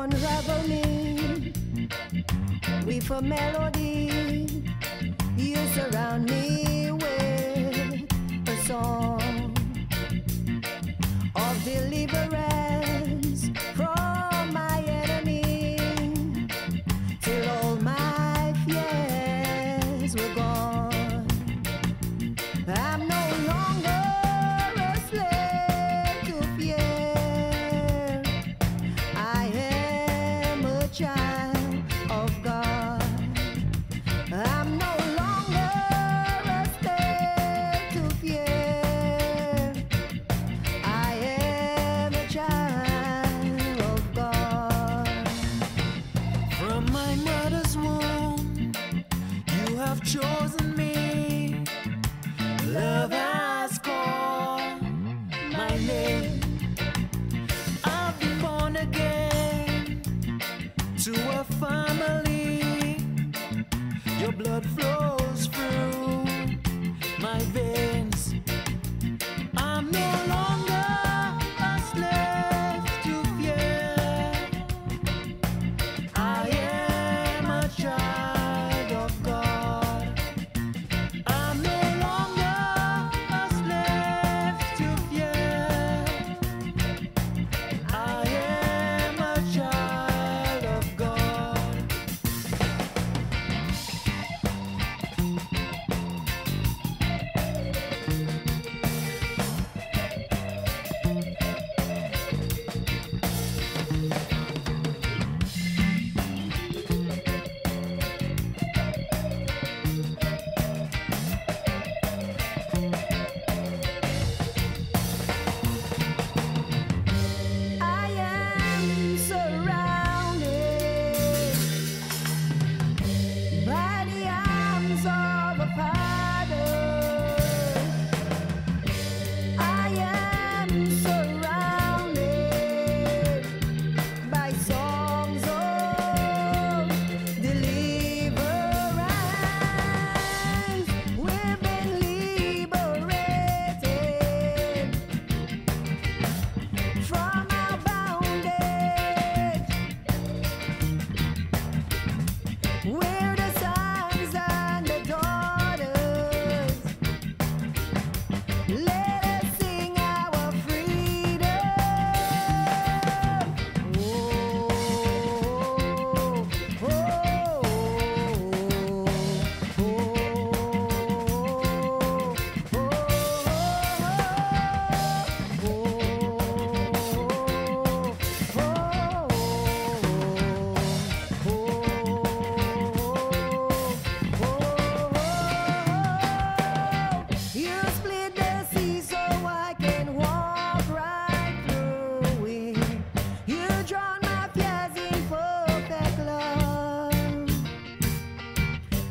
unravel me with a melody. You surround me. blood flows through my veins. I'm no longer.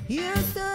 You stood